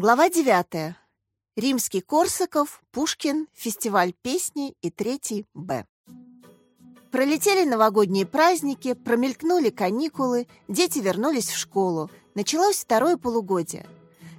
Глава 9. Римский Корсаков, Пушкин, фестиваль песни и третий Б. Пролетели новогодние праздники, промелькнули каникулы, дети вернулись в школу. Началось второе полугодие.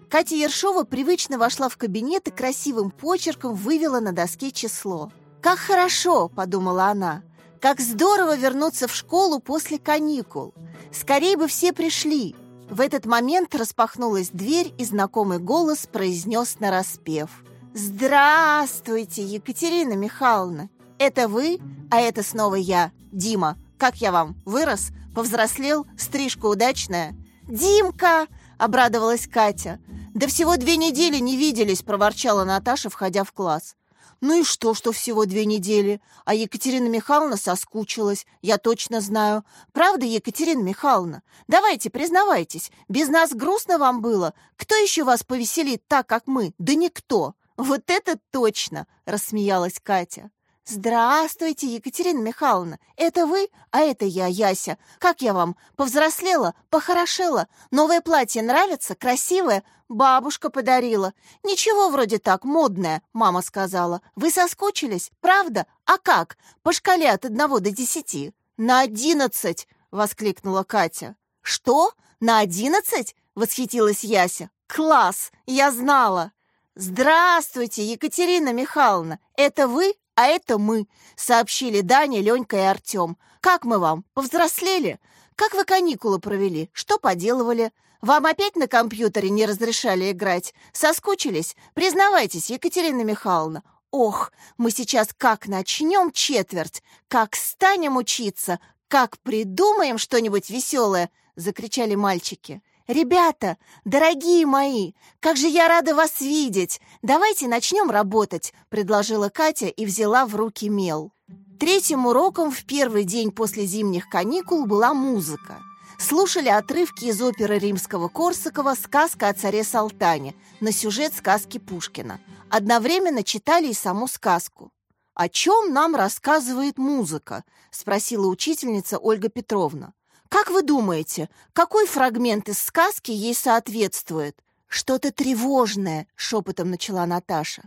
Катя Ершова привычно вошла в кабинет и красивым почерком вывела на доске число. «Как хорошо!» – подумала она. «Как здорово вернуться в школу после каникул! Скорее бы все пришли!» В этот момент распахнулась дверь, и знакомый голос произнес нараспев. «Здравствуйте, Екатерина Михайловна! Это вы, а это снова я, Дима. Как я вам, вырос? Повзрослел? Стрижка удачная?» «Димка!» — обрадовалась Катя. «Да всего две недели не виделись», — проворчала Наташа, входя в класс. Ну и что, что всего две недели? А Екатерина Михайловна соскучилась, я точно знаю. Правда, Екатерина Михайловна? Давайте, признавайтесь, без нас грустно вам было? Кто еще вас повеселит так, как мы? Да никто. Вот это точно, рассмеялась Катя. «Здравствуйте, Екатерина Михайловна! Это вы? А это я, Яся. Как я вам? Повзрослела? Похорошела? Новое платье нравится? Красивое? Бабушка подарила. Ничего вроде так, модное, мама сказала. Вы соскучились? Правда? А как? По шкале от одного до десяти?» «На одиннадцать!» — воскликнула Катя. «Что? На одиннадцать?» — восхитилась Яся. «Класс! Я знала!» «Здравствуйте, Екатерина Михайловна! Это вы? «А это мы», — сообщили Даня, Ленька и Артем. «Как мы вам? Повзрослели? Как вы каникулы провели? Что поделывали? Вам опять на компьютере не разрешали играть? Соскучились? Признавайтесь, Екатерина Михайловна. Ох, мы сейчас как начнем четверть, как станем учиться, как придумаем что-нибудь веселое!» — закричали мальчики. «Ребята, дорогие мои, как же я рада вас видеть! Давайте начнем работать», — предложила Катя и взяла в руки мел. Третьим уроком в первый день после зимних каникул была музыка. Слушали отрывки из оперы римского Корсакова «Сказка о царе Салтане» на сюжет сказки Пушкина. Одновременно читали и саму сказку. «О чем нам рассказывает музыка?» — спросила учительница Ольга Петровна. Как вы думаете, какой фрагмент из сказки ей соответствует? Что-то тревожное, шепотом начала Наташа.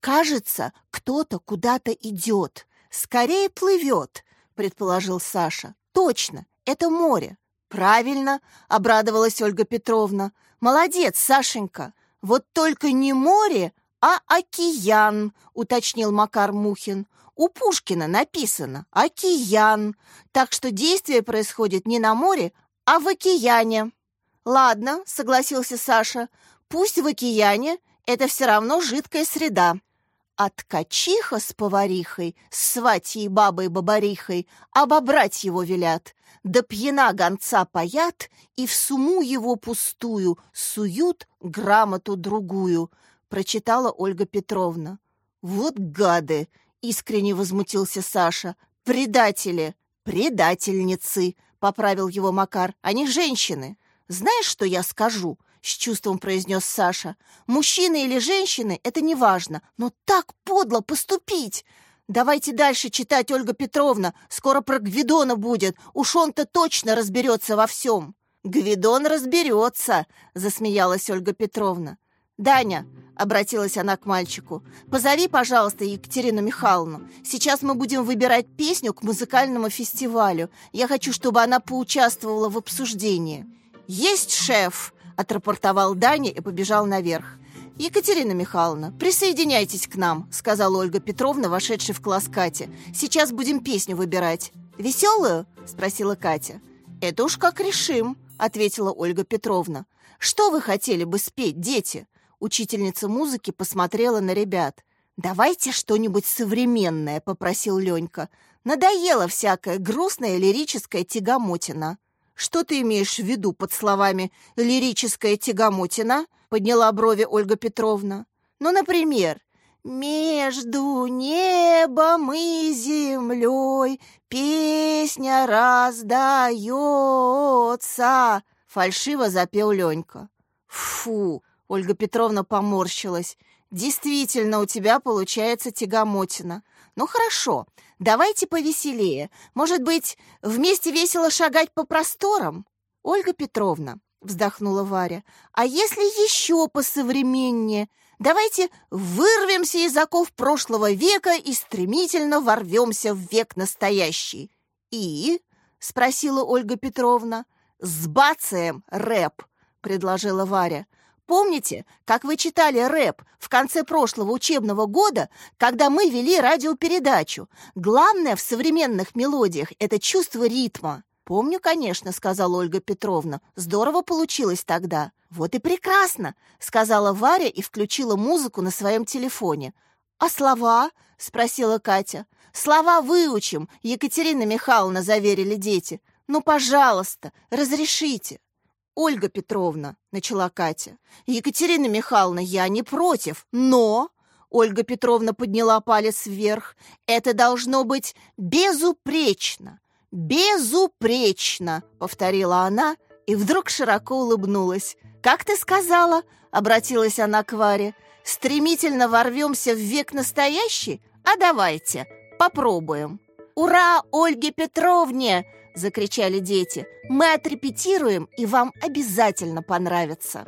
Кажется, кто-то куда-то идет. Скорее плывет, предположил Саша. Точно, это море. Правильно, обрадовалась Ольга Петровна. Молодец, Сашенька. Вот только не море, а океан, уточнил Макар Мухин. У Пушкина написано «океан», так что действие происходит не на море, а в океане. «Ладно», — согласился Саша, — «пусть в океане, это все равно жидкая среда». А ткачиха с поварихой, с сватьей бабой-бабарихой обобрать его велят, да пьяна гонца паят и в суму его пустую суют грамоту другую, прочитала Ольга Петровна. «Вот гады!» Искренне возмутился Саша. «Предатели! Предательницы!» — поправил его Макар. «Они женщины. Знаешь, что я скажу?» — с чувством произнес Саша. «Мужчины или женщины — это не важно, но так подло поступить!» «Давайте дальше читать, Ольга Петровна. Скоро про Гвидона будет. Уж он-то точно разберется во всем». «Гвидон разберется», — засмеялась Ольга Петровна. «Даня», — обратилась она к мальчику, — «позови, пожалуйста, Екатерину Михайловну. Сейчас мы будем выбирать песню к музыкальному фестивалю. Я хочу, чтобы она поучаствовала в обсуждении». «Есть шеф!» — отрапортовал Даня и побежал наверх. «Екатерина Михайловна, присоединяйтесь к нам», — сказала Ольга Петровна, вошедшая в класс Кати. «Сейчас будем песню выбирать». «Веселую?» — спросила Катя. «Это уж как решим», — ответила Ольга Петровна. «Что вы хотели бы спеть, дети?» Учительница музыки посмотрела на ребят. «Давайте что-нибудь современное», — попросил Ленька. «Надоело всякая грустная лирическая тягомотина». «Что ты имеешь в виду под словами «лирическая тягомотина»?» — подняла брови Ольга Петровна. «Ну, например, «Между небом и землей песня раздается», — фальшиво запел Ленька. «Фу!» Ольга Петровна поморщилась. «Действительно, у тебя получается тягомотина. Ну хорошо, давайте повеселее. Может быть, вместе весело шагать по просторам?» «Ольга Петровна, вздохнула Варя. «А если еще посовременнее? Давайте вырвемся из оков прошлого века и стремительно ворвемся в век настоящий». «И?» — спросила Ольга Петровна. «Сбацаем рэп», — предложила Варя. Помните, как вы читали рэп в конце прошлого учебного года, когда мы вели радиопередачу? Главное в современных мелодиях — это чувство ритма. «Помню, конечно», — сказала Ольга Петровна. «Здорово получилось тогда». «Вот и прекрасно», — сказала Варя и включила музыку на своем телефоне. «А слова?» — спросила Катя. «Слова выучим», — Екатерина Михайловна заверили дети. «Ну, пожалуйста, разрешите». «Ольга Петровна», — начала Катя. «Екатерина Михайловна, я не против, но...» Ольга Петровна подняла палец вверх. «Это должно быть безупречно, безупречно», — повторила она и вдруг широко улыбнулась. «Как ты сказала?» — обратилась она к Варе. «Стремительно ворвемся в век настоящий? А давайте, попробуем». «Ура Ольге Петровне!» Закричали дети. «Мы отрепетируем, и вам обязательно понравится!»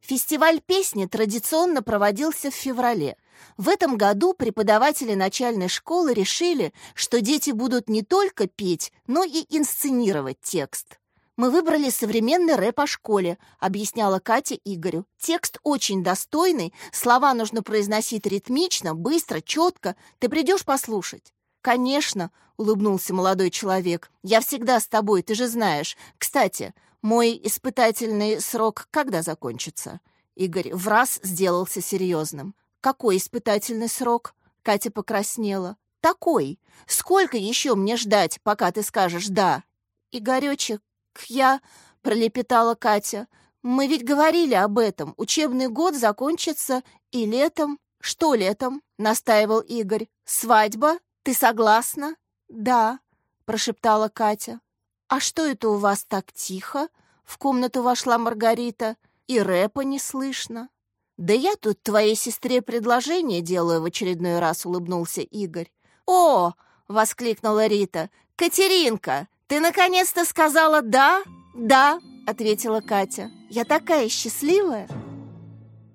Фестиваль песни традиционно проводился в феврале. В этом году преподаватели начальной школы решили, что дети будут не только петь, но и инсценировать текст. «Мы выбрали современный рэп о школе», — объясняла Катя Игорю. «Текст очень достойный, слова нужно произносить ритмично, быстро, четко. Ты придешь послушать?» «Конечно», — улыбнулся молодой человек. «Я всегда с тобой, ты же знаешь. Кстати, мой испытательный срок когда закончится?» Игорь в раз сделался серьезным. «Какой испытательный срок?» Катя покраснела. «Такой. Сколько еще мне ждать, пока ты скажешь «да»?» «Игоречек, я...» — пролепетала Катя. «Мы ведь говорили об этом. Учебный год закончится и летом». «Что летом?» — настаивал Игорь. «Свадьба?» «Ты согласна?» «Да», — прошептала Катя. «А что это у вас так тихо?» В комнату вошла Маргарита, и рэпа не слышно. «Да я тут твоей сестре предложение делаю в очередной раз», — улыбнулся Игорь. «О!» — воскликнула Рита. «Катеринка, ты наконец-то сказала «да»?» «Да», — ответила Катя. «Я такая счастливая».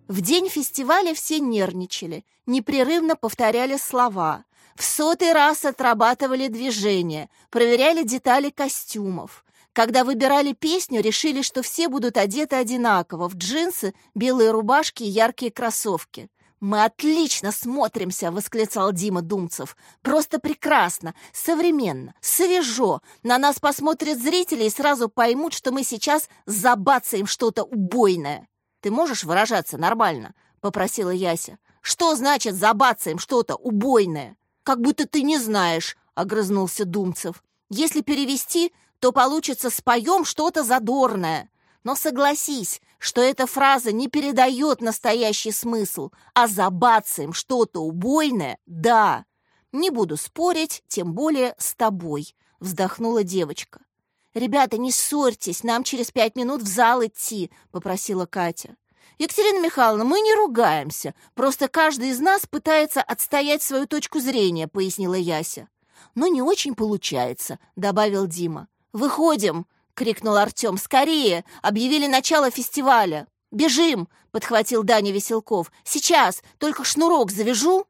В день фестиваля все нервничали, непрерывно повторяли слова. В сотый раз отрабатывали движения, проверяли детали костюмов. Когда выбирали песню, решили, что все будут одеты одинаково, в джинсы, белые рубашки и яркие кроссовки. «Мы отлично смотримся!» — восклицал Дима Думцев. «Просто прекрасно, современно, свежо. На нас посмотрят зрители и сразу поймут, что мы сейчас забацаем что-то убойное». «Ты можешь выражаться нормально?» — попросила Яся. «Что значит забацаем что-то убойное?» «Как будто ты не знаешь», — огрызнулся Думцев. «Если перевести, то получится «споем что-то задорное». Но согласись, что эта фраза не передает настоящий смысл, а забацаем что-то убойное — да. Не буду спорить, тем более с тобой», — вздохнула девочка. «Ребята, не ссорьтесь, нам через пять минут в зал идти», — попросила Катя. Екатерина Михайловна, мы не ругаемся. Просто каждый из нас пытается отстоять свою точку зрения, пояснила Яся. Но не очень получается, добавил Дима. Выходим, крикнул Артем. Скорее, объявили начало фестиваля. Бежим, подхватил Даня Веселков. Сейчас, только шнурок завяжу.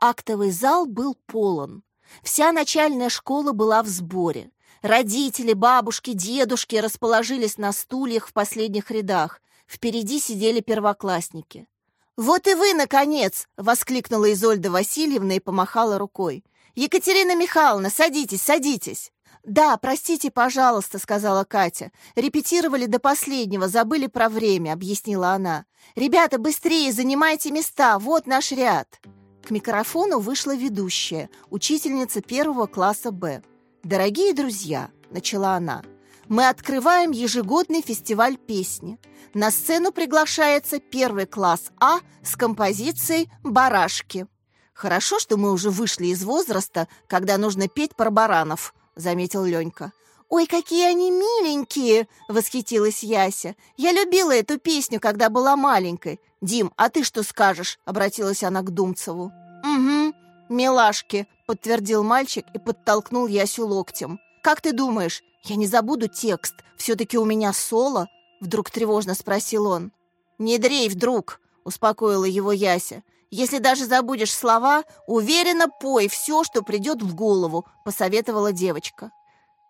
Актовый зал был полон. Вся начальная школа была в сборе. Родители, бабушки, дедушки расположились на стульях в последних рядах. Впереди сидели первоклассники. «Вот и вы, наконец!» — воскликнула Изольда Васильевна и помахала рукой. «Екатерина Михайловна, садитесь, садитесь!» «Да, простите, пожалуйста», — сказала Катя. «Репетировали до последнего, забыли про время», — объяснила она. «Ребята, быстрее, занимайте места, вот наш ряд». К микрофону вышла ведущая, учительница первого класса «Б». «Дорогие друзья», — начала она, — «мы открываем ежегодный фестиваль песни. На сцену приглашается первый класс А с композицией «Барашки». «Хорошо, что мы уже вышли из возраста, когда нужно петь про баранов», — заметил Ленька. «Ой, какие они миленькие!» — восхитилась Яся. «Я любила эту песню, когда была маленькой. Дим, а ты что скажешь?» — обратилась она к Думцеву. «Угу, милашки», — подтвердил мальчик и подтолкнул Ясю локтем. «Как ты думаешь, я не забуду текст? Все-таки у меня соло?» Вдруг тревожно спросил он. «Не дрейф, друг!» — успокоила его Яся. «Если даже забудешь слова, уверенно пой все, что придет в голову», — посоветовала девочка.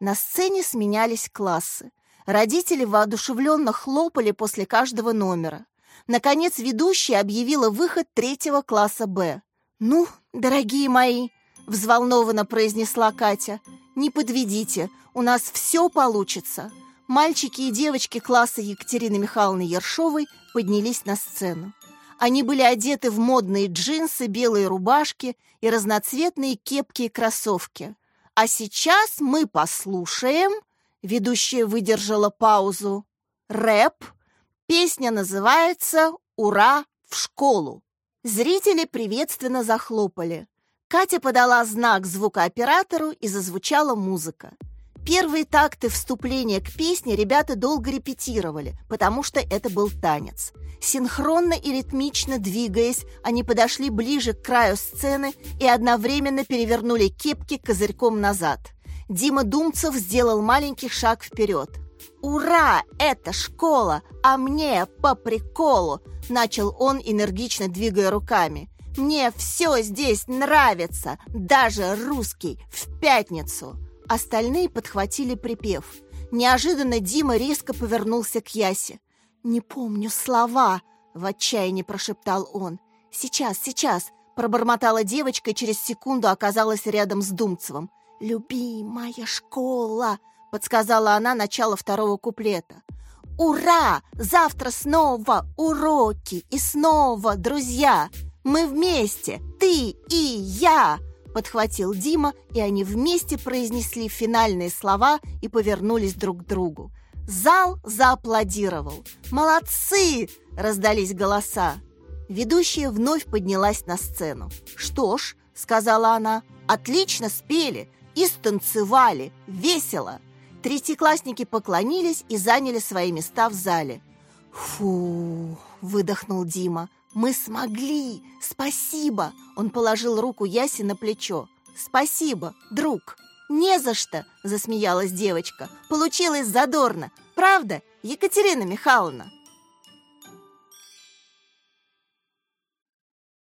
На сцене сменялись классы. Родители воодушевленно хлопали после каждого номера. Наконец ведущая объявила выход третьего класса «Б». «Ну, дорогие мои», — взволнованно произнесла Катя, — «не подведите, у нас все получится». Мальчики и девочки класса Екатерины Михайловны Ершовой поднялись на сцену. Они были одеты в модные джинсы, белые рубашки и разноцветные кепки и кроссовки. А сейчас мы послушаем... Ведущая выдержала паузу. Рэп. Песня называется «Ура в школу». Зрители приветственно захлопали. Катя подала знак звукооператору и зазвучала музыка. Первые такты вступления к песне ребята долго репетировали, потому что это был танец. Синхронно и ритмично двигаясь, они подошли ближе к краю сцены и одновременно перевернули кепки козырьком назад. Дима Думцев сделал маленький шаг вперед. «Ура! Это школа! А мне по приколу!» Начал он, энергично двигая руками. «Мне все здесь нравится! Даже русский! В пятницу!» Остальные подхватили припев. Неожиданно Дима резко повернулся к Ясе. «Не помню слова!» — в отчаянии прошептал он. «Сейчас, сейчас!» — пробормотала девочка и через секунду оказалась рядом с Думцевым. «Любимая школа!» — подсказала она начало второго куплета. «Ура! Завтра снова уроки и снова друзья! Мы вместе, ты и я!» Подхватил Дима, и они вместе произнесли финальные слова и повернулись друг к другу. Зал зааплодировал. «Молодцы!» – раздались голоса. Ведущая вновь поднялась на сцену. «Что ж», – сказала она, – «отлично спели и станцевали, весело». Третьеклассники поклонились и заняли свои места в зале. «Фу!» – выдохнул Дима. «Мы смогли! Спасибо!» Он положил руку Ясе на плечо. «Спасибо, друг!» «Не за что!» – засмеялась девочка. «Получилось задорно! Правда, Екатерина Михайловна?»